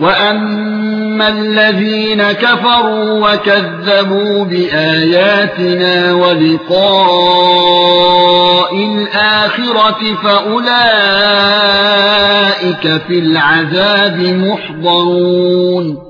واما الذين كفروا وكذبوا باياتنا ولقاء الاخره فاولئك في العذاب محضرون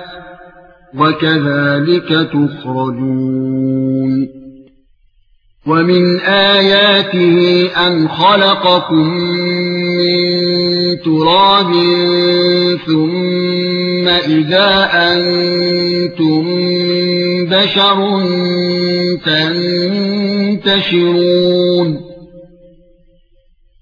وكذلك تخرجون. ومن آياته أن خلقكم من تراب ثم إذا أنتم بشر تنتشرون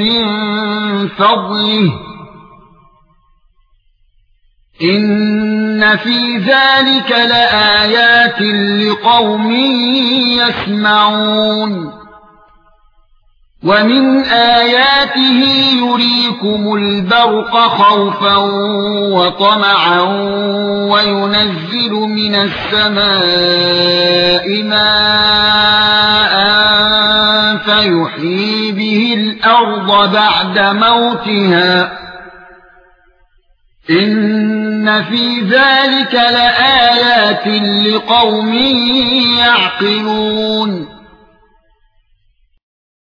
من فضله. إن في ذلك لآيات لقوم يسمعون. ومن آياته يريكم البرق خوفا وطمعا وينزل من السماء ماء فيحيي به الأرض بعد موتها. إن في ذلك لآيات لقوم يعقلون.